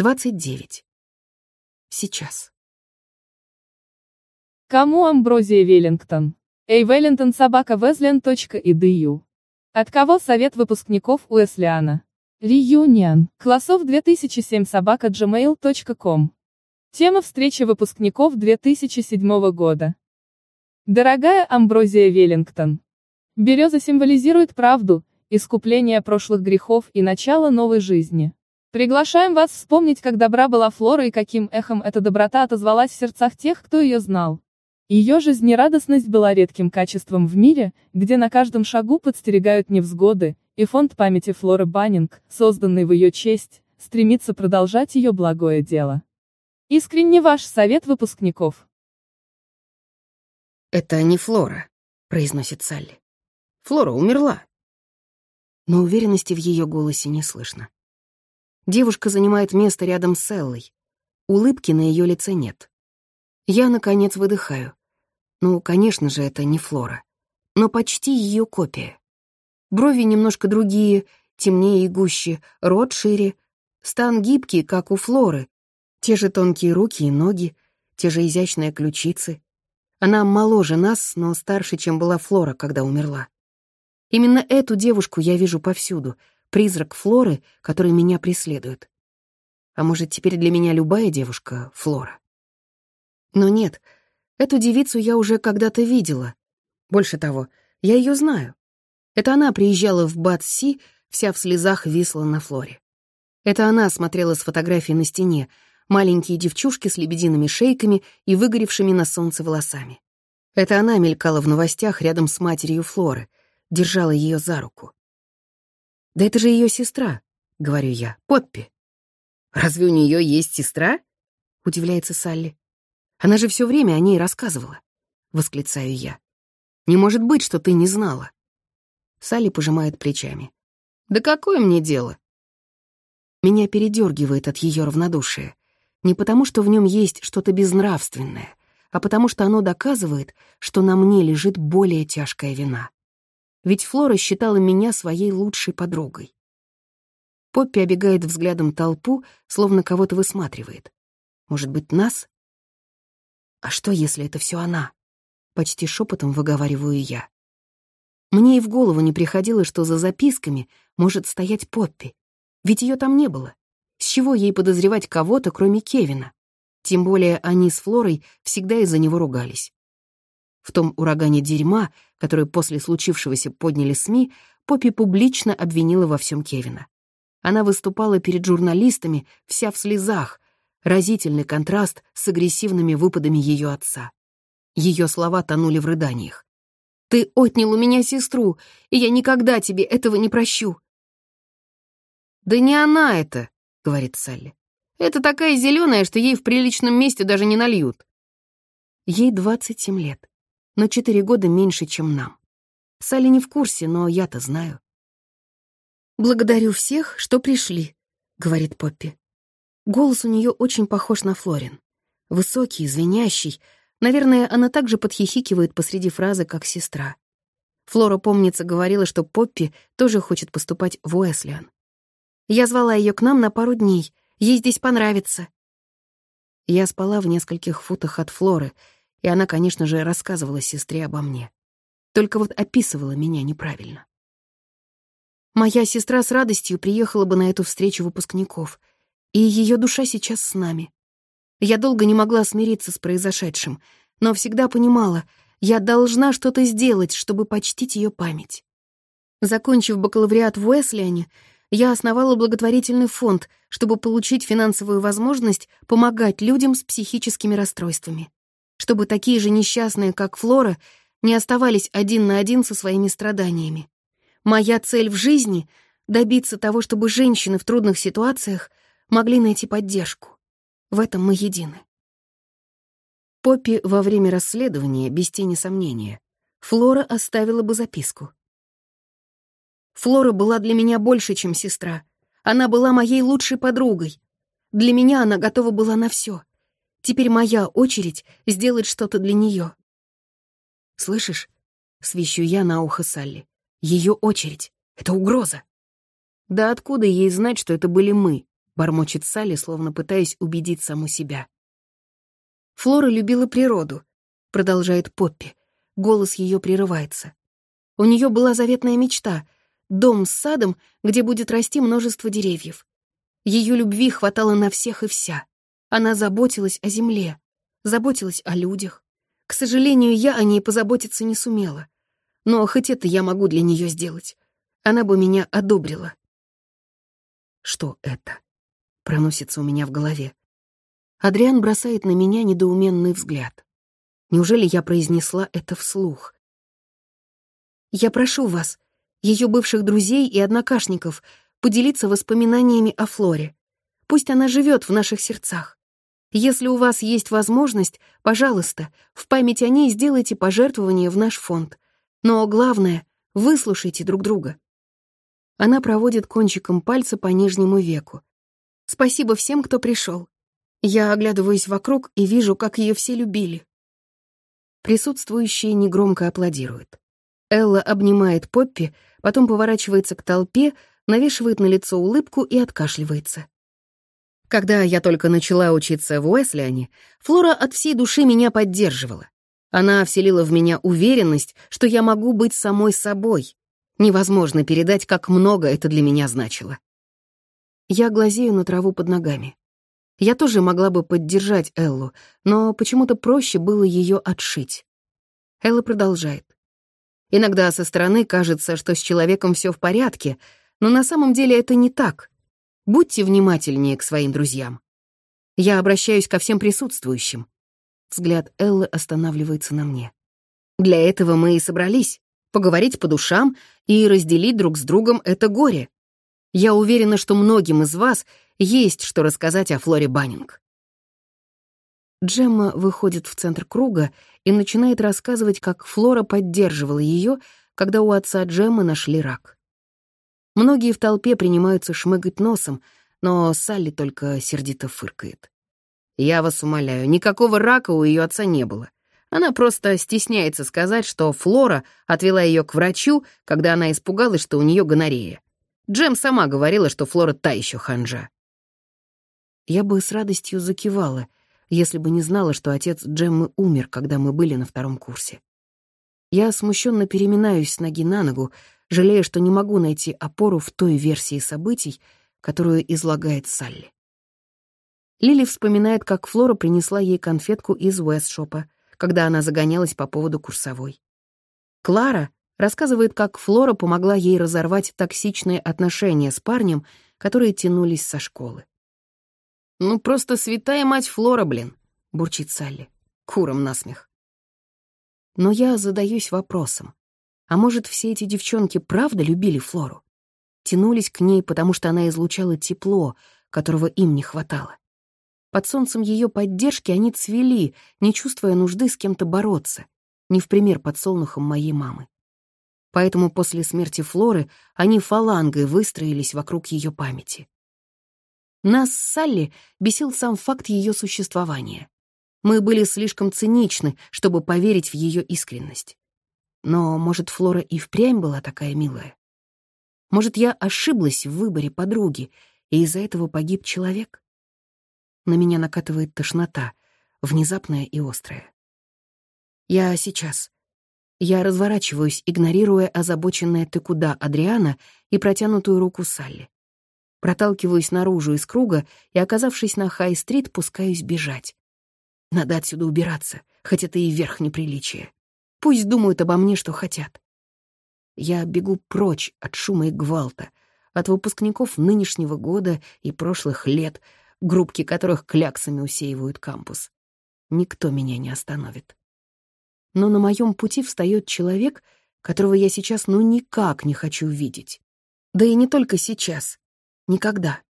29. Сейчас. Кому Амброзия Веллингтон? Эй, Веллингтон собака Везлен.edu. От кого совет выпускников Уэслиана? Реюнион, классов 2007 собака gmail.com. Тема встречи выпускников 2007 года. Дорогая Амброзия Веллингтон. Береза символизирует правду, искупление прошлых грехов и начало новой жизни. Приглашаем вас вспомнить, как добра была Флора и каким эхом эта доброта отозвалась в сердцах тех, кто ее знал. Ее жизнерадостность была редким качеством в мире, где на каждом шагу подстерегают невзгоды, и фонд памяти Флоры Баннинг, созданный в ее честь, стремится продолжать ее благое дело. Искренне ваш совет выпускников. «Это не Флора», — произносит Салли. «Флора умерла». Но уверенности в ее голосе не слышно. Девушка занимает место рядом с Эллой. Улыбки на ее лице нет. Я, наконец, выдыхаю. Ну, конечно же, это не Флора. Но почти ее копия. Брови немножко другие, темнее и гуще, рот шире, стан гибкий, как у Флоры, те же тонкие руки и ноги, те же изящные ключицы. Она моложе нас, но старше, чем была Флора, когда умерла. Именно эту девушку я вижу повсюду, призрак Флоры, который меня преследует. А может, теперь для меня любая девушка — Флора? Но нет, эту девицу я уже когда-то видела. Больше того, я ее знаю. Это она приезжала в Батси, вся в слезах висла на Флоре. Это она смотрела с фотографии на стене, маленькие девчушки с лебедиными шейками и выгоревшими на солнце волосами. Это она мелькала в новостях рядом с матерью Флоры, держала ее за руку. «Да это же ее сестра», — говорю я, — «Поппи». «Разве у нее есть сестра?» — удивляется Салли. «Она же все время о ней рассказывала», — восклицаю я. «Не может быть, что ты не знала». Салли пожимает плечами. «Да какое мне дело?» Меня передергивает от ее равнодушия. Не потому, что в нем есть что-то безнравственное, а потому что оно доказывает, что на мне лежит более тяжкая вина. Ведь Флора считала меня своей лучшей подругой. Поппи обегает взглядом толпу, словно кого-то высматривает. Может быть, нас? А что, если это все она? Почти шепотом выговариваю я. Мне и в голову не приходило, что за записками может стоять Поппи. Ведь ее там не было. С чего ей подозревать кого-то, кроме Кевина? Тем более они с Флорой всегда из-за него ругались. В том урагане дерьма, который после случившегося подняли СМИ, Поппи публично обвинила во всем Кевина. Она выступала перед журналистами вся в слезах, разительный контраст с агрессивными выпадами ее отца. Ее слова тонули в рыданиях. «Ты отнял у меня сестру, и я никогда тебе этого не прощу». «Да не она это», — говорит Салли. «Это такая зеленая, что ей в приличном месте даже не нальют». Ей 27 лет, но 4 года меньше, чем нам. Салли не в курсе, но я-то знаю. «Благодарю всех, что пришли», — говорит Поппи. Голос у нее очень похож на Флорин. Высокий, звенящий. Наверное, она также подхихикивает посреди фразы, как сестра. Флора, помнится, говорила, что Поппи тоже хочет поступать в Уэслиан. Я звала ее к нам на пару дней. Ей здесь понравится. Я спала в нескольких футах от Флоры, и она, конечно же, рассказывала сестре обо мне. Только вот описывала меня неправильно. Моя сестра с радостью приехала бы на эту встречу выпускников, и ее душа сейчас с нами. Я долго не могла смириться с произошедшим, но всегда понимала, я должна что-то сделать, чтобы почтить ее память. Закончив бакалавриат в Уэслиане, я основала благотворительный фонд, чтобы получить финансовую возможность помогать людям с психическими расстройствами. Чтобы такие же несчастные, как Флора, не оставались один на один со своими страданиями. Моя цель в жизни — добиться того, чтобы женщины в трудных ситуациях могли найти поддержку. В этом мы едины. Поппи во время расследования, без тени сомнения, Флора оставила бы записку. Флора была для меня больше, чем сестра. Она была моей лучшей подругой. Для меня она готова была на все. Теперь моя очередь сделать что-то для нее. «Слышишь?» — свищу я на ухо Салли. Ее очередь. Это угроза. Да откуда ей знать, что это были мы? — бормочет Салли, словно пытаясь убедить саму себя. Флора любила природу, продолжает Поппи. Голос ее прерывается. У нее была заветная мечта — дом с садом, где будет расти множество деревьев. Ее любви хватало на всех и вся. Она заботилась о земле, заботилась о людях. К сожалению, я о ней позаботиться не сумела. Но хоть это я могу для нее сделать. Она бы меня одобрила. Что это? Проносится у меня в голове. Адриан бросает на меня недоуменный взгляд. Неужели я произнесла это вслух? Я прошу вас, ее бывших друзей и однокашников, поделиться воспоминаниями о Флоре. Пусть она живет в наших сердцах. Если у вас есть возможность, пожалуйста, в память о ней сделайте пожертвование в наш фонд. Но главное, выслушайте друг друга. Она проводит кончиком пальца по нижнему веку. Спасибо всем, кто пришел. Я оглядываюсь вокруг и вижу, как ее все любили. Присутствующие негромко аплодируют. Элла обнимает Поппи, потом поворачивается к толпе, навешивает на лицо улыбку и откашливается. Когда я только начала учиться в Уэслиане, Флора от всей души меня поддерживала. Она вселила в меня уверенность, что я могу быть самой собой. Невозможно передать, как много это для меня значило. Я глазею на траву под ногами. Я тоже могла бы поддержать Эллу, но почему-то проще было ее отшить. Элла продолжает. Иногда со стороны кажется, что с человеком все в порядке, но на самом деле это не так. Будьте внимательнее к своим друзьям. Я обращаюсь ко всем присутствующим. Взгляд Эллы останавливается на мне. Для этого мы и собрались — поговорить по душам и разделить друг с другом это горе. Я уверена, что многим из вас есть что рассказать о Флоре Баннинг. Джемма выходит в центр круга и начинает рассказывать, как Флора поддерживала ее, когда у отца Джеммы нашли рак. Многие в толпе принимаются шмыгать носом, но Салли только сердито фыркает. «Я вас умоляю, никакого рака у ее отца не было. Она просто стесняется сказать, что Флора отвела ее к врачу, когда она испугалась, что у нее гонорея. Джем сама говорила, что Флора та еще ханжа. Я бы с радостью закивала, если бы не знала, что отец Джеммы умер, когда мы были на втором курсе. Я смущенно переминаюсь с ноги на ногу, жалея, что не могу найти опору в той версии событий, которую излагает Салли. Лили вспоминает, как Флора принесла ей конфетку из Уэстшопа, когда она загонялась по поводу курсовой. Клара рассказывает, как Флора помогла ей разорвать токсичные отношения с парнем, которые тянулись со школы. «Ну, просто святая мать Флора, блин», — бурчит Салли. Куром насмех. Но я задаюсь вопросом. А может, все эти девчонки правда любили Флору? Тянулись к ней, потому что она излучала тепло, которого им не хватало. Под солнцем ее поддержки они цвели, не чувствуя нужды с кем-то бороться, не в пример под солнухом моей мамы. Поэтому после смерти Флоры они фалангой выстроились вокруг ее памяти. Нас с Салли бесил сам факт ее существования. Мы были слишком циничны, чтобы поверить в ее искренность. Но, может, Флора и впрямь была такая милая? Может, я ошиблась в выборе подруги, и из-за этого погиб человек? На меня накатывает тошнота, внезапная и острая. Я сейчас. Я разворачиваюсь, игнорируя озабоченное «ты куда» Адриана и протянутую руку Салли. Проталкиваюсь наружу из круга и, оказавшись на Хай-стрит, пускаюсь бежать. Надо отсюда убираться, хоть это и верх неприличия. Пусть думают обо мне, что хотят. Я бегу прочь от шума и гвалта, от выпускников нынешнего года и прошлых лет, группки которых кляксами усеивают кампус. Никто меня не остановит. Но на моем пути встает человек, которого я сейчас ну никак не хочу видеть. Да и не только сейчас. Никогда.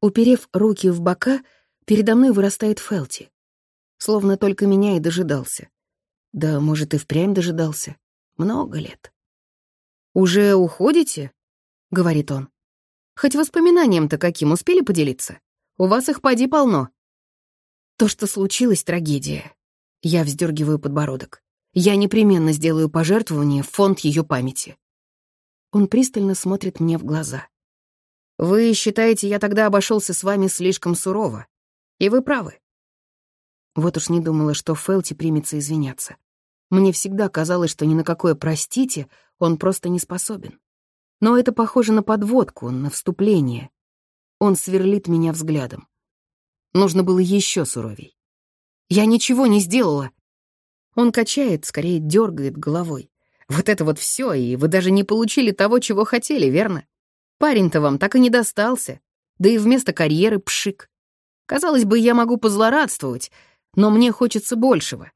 Уперев руки в бока, передо мной вырастает Фелти. Словно только меня и дожидался. Да, может, и впрямь дожидался. Много лет. «Уже уходите?» — говорит он. «Хоть воспоминанием-то каким успели поделиться? У вас их поди полно». То, что случилось, трагедия. Я вздергиваю подбородок. Я непременно сделаю пожертвование в фонд ее памяти. Он пристально смотрит мне в глаза. Вы считаете, я тогда обошелся с вами слишком сурово. И вы правы. Вот уж не думала, что Фелти примется извиняться. Мне всегда казалось, что ни на какое «простите» он просто не способен. Но это похоже на подводку, на вступление. Он сверлит меня взглядом. Нужно было еще суровей. Я ничего не сделала. Он качает, скорее дергает головой. Вот это вот все, и вы даже не получили того, чего хотели, верно? Парень-то вам так и не достался. Да и вместо карьеры пшик. Казалось бы, я могу позлорадствовать, но мне хочется большего.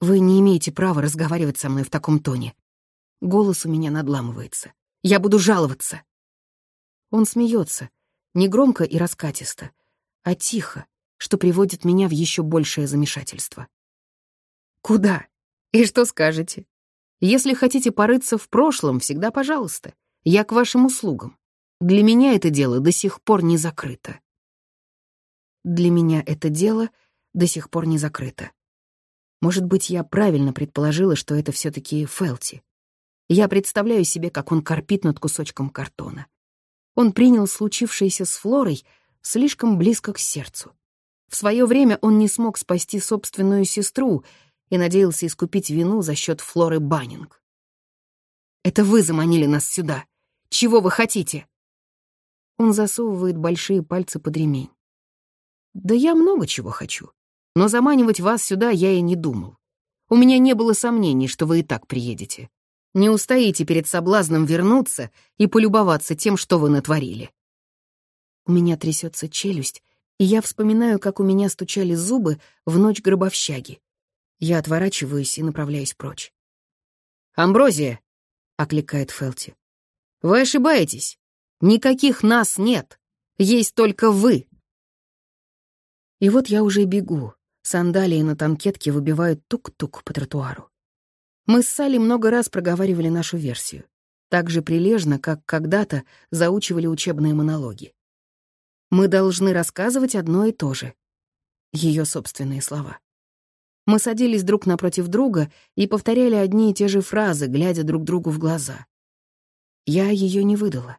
Вы не имеете права разговаривать со мной в таком тоне. Голос у меня надламывается. Я буду жаловаться. Он смеется, не громко и раскатисто, а тихо, что приводит меня в еще большее замешательство. Куда? И что скажете? Если хотите порыться в прошлом, всегда пожалуйста. Я к вашим услугам. Для меня это дело до сих пор не закрыто. Для меня это дело до сих пор не закрыто. Может быть, я правильно предположила, что это все таки Фелти. Я представляю себе, как он корпит над кусочком картона. Он принял случившееся с Флорой слишком близко к сердцу. В свое время он не смог спасти собственную сестру и надеялся искупить вину за счет Флоры Баннинг. «Это вы заманили нас сюда. Чего вы хотите?» Он засовывает большие пальцы под ремень. «Да я много чего хочу. Но заманивать вас сюда я и не думал. У меня не было сомнений, что вы и так приедете. Не устоите перед соблазном вернуться и полюбоваться тем, что вы натворили». У меня трясется челюсть, и я вспоминаю, как у меня стучали зубы в ночь гробовщаги. Я отворачиваюсь и направляюсь прочь. «Амброзия!» — окликает Фелти. «Вы ошибаетесь. Никаких нас нет. Есть только вы». И вот я уже бегу. Сандалии на танкетке выбивают тук-тук по тротуару. Мы с Салли много раз проговаривали нашу версию. Так же прилежно, как когда-то заучивали учебные монологи. Мы должны рассказывать одно и то же. Ее собственные слова. Мы садились друг напротив друга и повторяли одни и те же фразы, глядя друг другу в глаза. Я ее не выдала.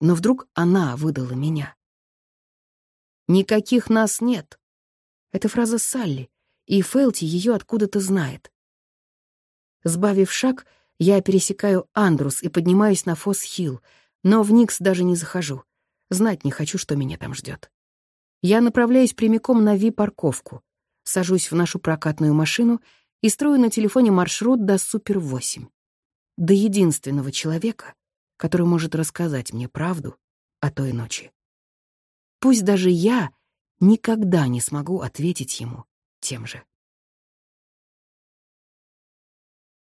Но вдруг она выдала меня. «Никаких нас нет». Это фраза Салли, и Фелти ее откуда-то знает. Сбавив шаг, я пересекаю Андрус и поднимаюсь на Фосс-Хилл, но в Никс даже не захожу. Знать не хочу, что меня там ждет. Я направляюсь прямиком на Ви-парковку, сажусь в нашу прокатную машину и строю на телефоне маршрут до Супер-8. До единственного человека, который может рассказать мне правду о той ночи. Пусть даже я никогда не смогу ответить ему тем же.